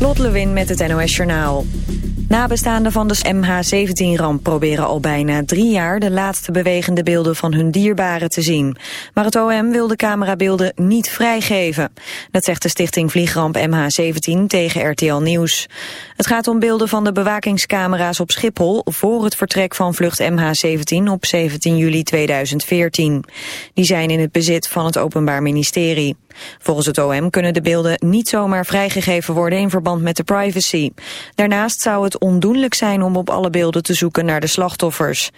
Lot Lewin met het NOS Journaal. Nabestaanden van de MH17-ramp proberen al bijna drie jaar de laatste bewegende beelden van hun dierbaren te zien. Maar het OM wil de camerabeelden niet vrijgeven. Dat zegt de stichting Vliegramp MH17 tegen RTL Nieuws. Het gaat om beelden van de bewakingscamera's op Schiphol voor het vertrek van vlucht MH17 op 17 juli 2014. Die zijn in het bezit van het Openbaar Ministerie. Volgens het OM kunnen de beelden niet zomaar vrijgegeven worden in verband met de privacy. Daarnaast zou het ondoenlijk zijn om op alle beelden te zoeken naar de slachtoffers.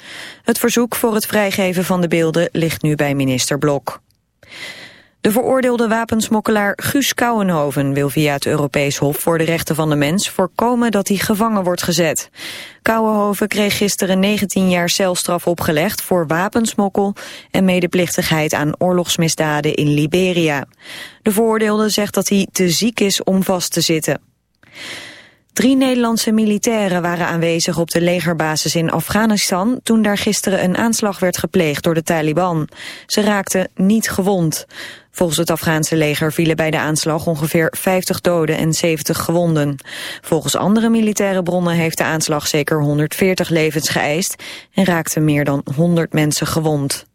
Het verzoek voor het vrijgeven van de beelden ligt nu bij minister Blok. De veroordeelde wapensmokkelaar Guus Kouwenhoven wil via het Europees Hof voor de Rechten van de Mens voorkomen dat hij gevangen wordt gezet. Kouwenhoven kreeg gisteren 19 jaar celstraf opgelegd voor wapensmokkel en medeplichtigheid aan oorlogsmisdaden in Liberia. De veroordeelde zegt dat hij te ziek is om vast te zitten. Drie Nederlandse militairen waren aanwezig op de legerbasis in Afghanistan toen daar gisteren een aanslag werd gepleegd door de Taliban. Ze raakten niet gewond. Volgens het Afghaanse leger vielen bij de aanslag ongeveer 50 doden en 70 gewonden. Volgens andere militaire bronnen heeft de aanslag zeker 140 levens geëist en raakten meer dan 100 mensen gewond.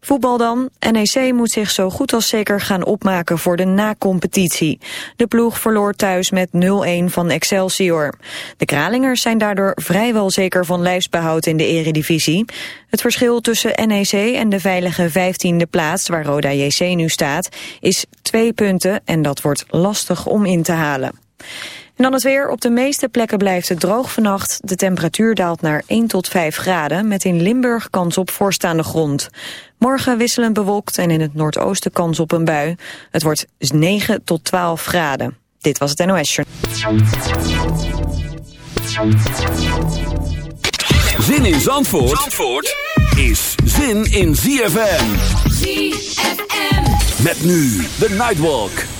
Voetbal dan. NEC moet zich zo goed als zeker gaan opmaken voor de na-competitie. De ploeg verloor thuis met 0-1 van Excelsior. De Kralingers zijn daardoor vrijwel zeker van lijfsbehoud in de eredivisie. Het verschil tussen NEC en de veilige 15e plaats, waar Roda JC nu staat, is twee punten en dat wordt lastig om in te halen. En dan het weer. Op de meeste plekken blijft het droog vannacht. De temperatuur daalt naar 1 tot 5 graden, met in Limburg kans op voorstaande grond. Morgen wisselend bewolkt en in het noordoosten kans op een bui. Het wordt 9 tot 12 graden. Dit was het NOS Zin in Zandvoort, Zandvoort is zin in ZFM. ZFM. Met nu de Nightwalk.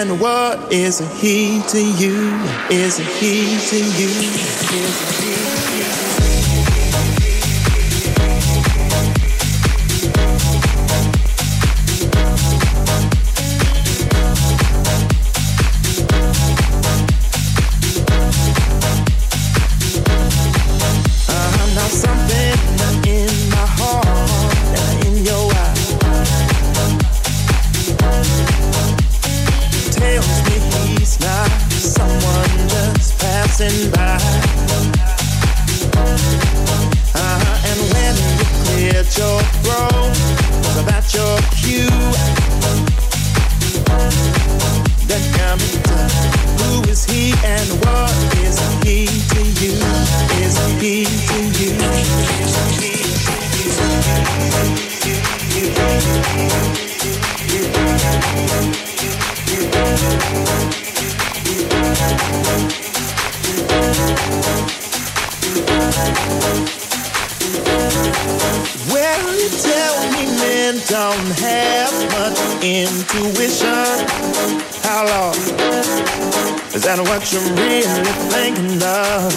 And what is a he to you? Is a he to you? Is a he to you? Well, you tell me men don't have much into. That what you really thinking of.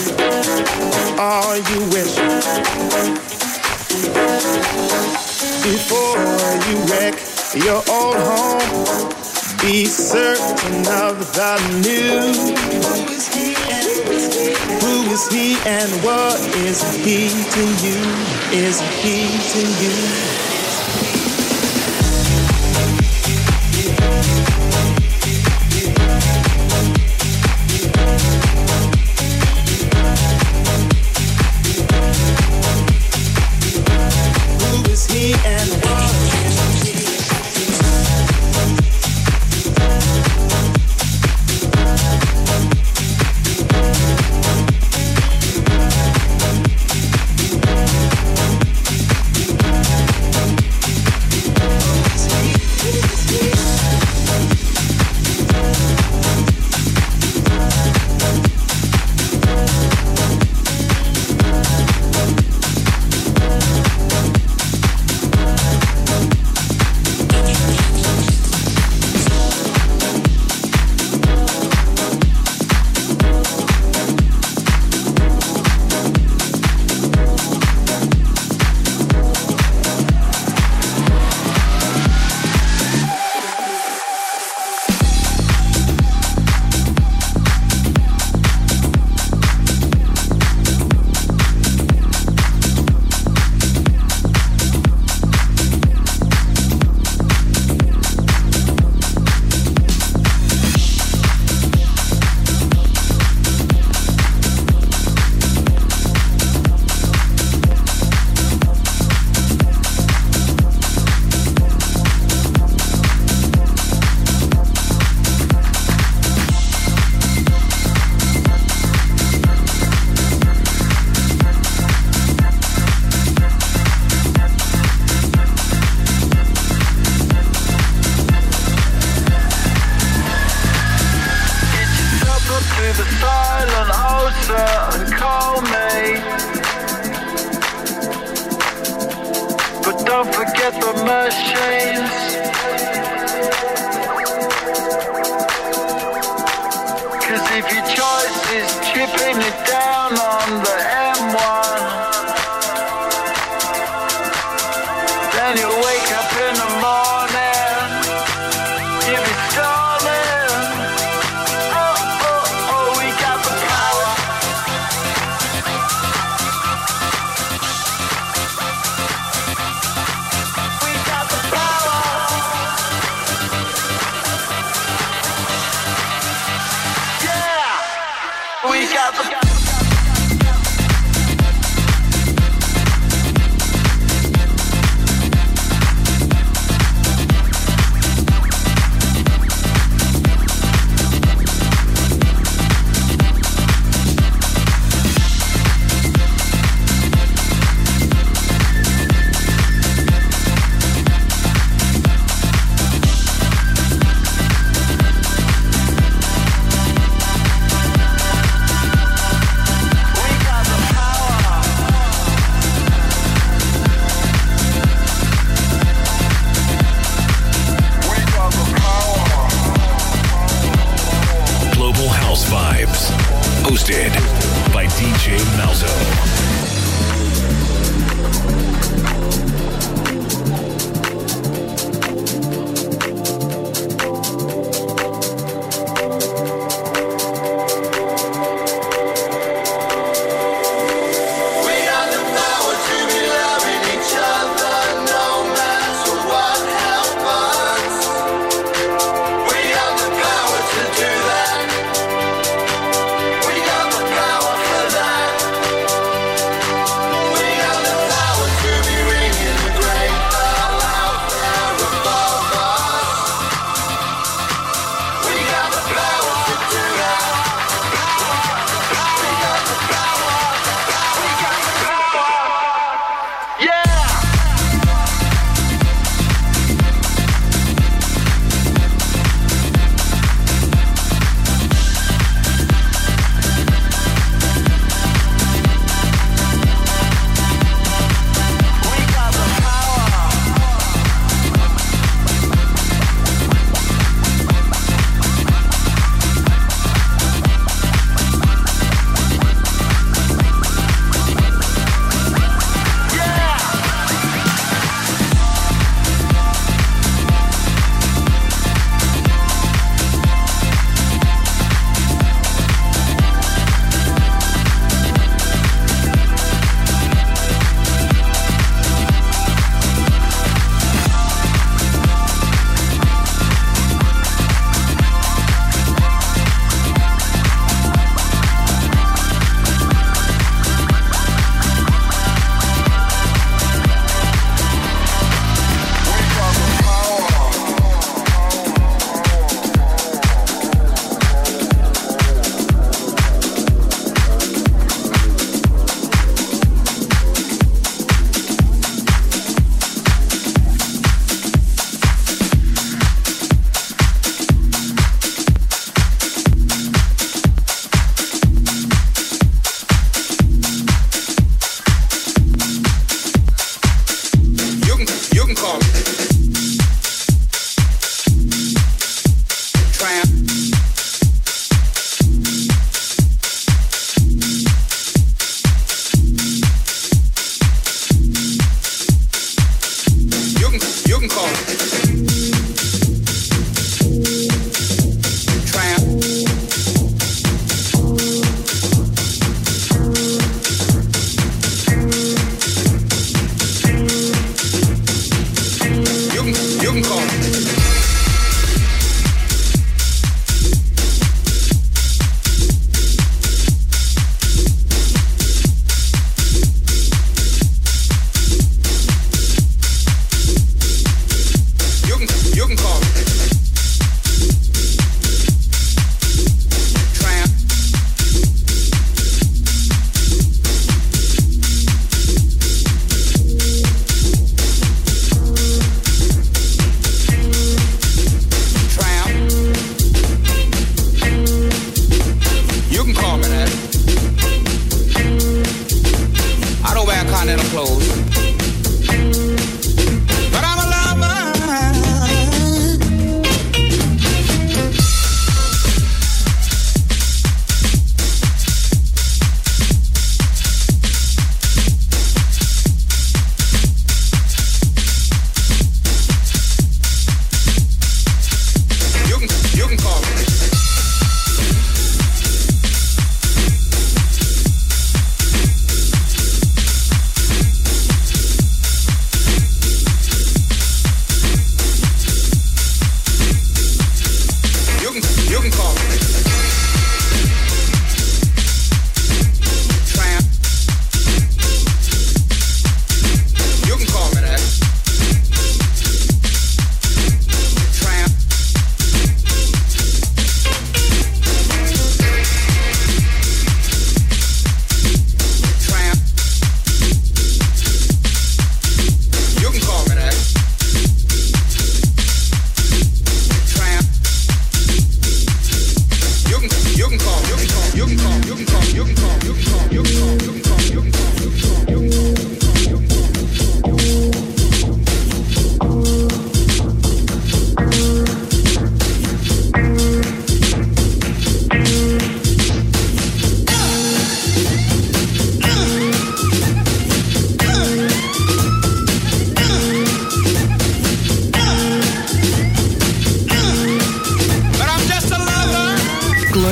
All you wish before you wreck your old home. Be certain of the new. Who is he and what is he to you? Is he to you?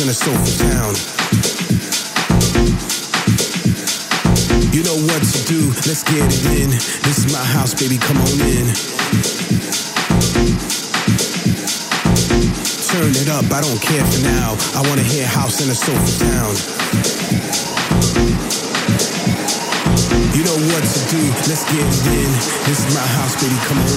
spin a sofa down. You know what to do, let's get it in. This is my house, baby, come on in. Turn it up, I don't care for now. I wanna hear house and a sofa down. You know what to do, let's get it in. This is my house, baby, come on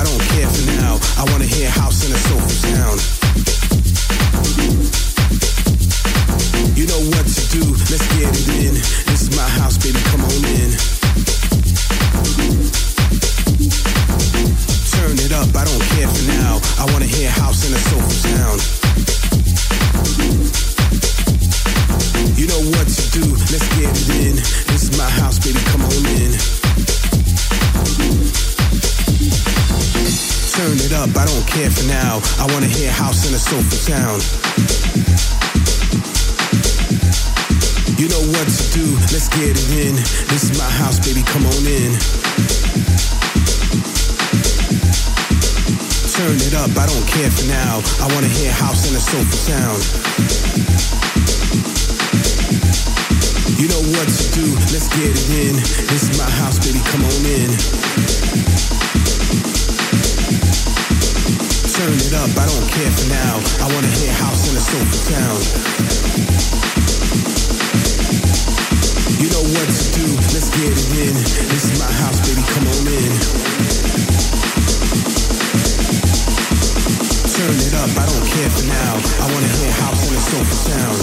I don't care for now. I wanna hear house and a soulful sound. You know what to do, let's get it in. This is my house, baby, come on in. Turn it up, I don't care for now. I wanna hear house and a soulful sound. You know what to do, let's get it in. This is my house, baby, come on in turn it up, I don't care for now. I wanna hear house and a sofa sound. You know what to do, let's get it in. This is my house, baby, come on in. Turn it up, I don't care for now. I wanna hear house and a sofa sound. You know what to do, let's get it in. This is my house, baby, come on in. Turn it up, I don't care for now. I wanna hear house in a sofa town. You know what to do, let's get it in. This is my house, baby, come on in. Turn it up, I don't care for now. I wanna hear house in a sofa sound.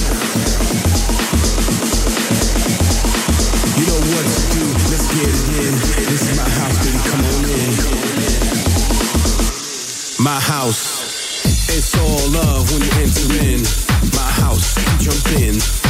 You know what to do, let's get it in. This is my house, baby, come on in my house. It's all love when you enter in my house. Jump in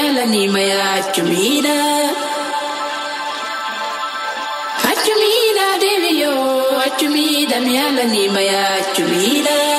achumida miela ni maya achumida. Achumida devi yo, achumida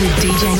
with DJ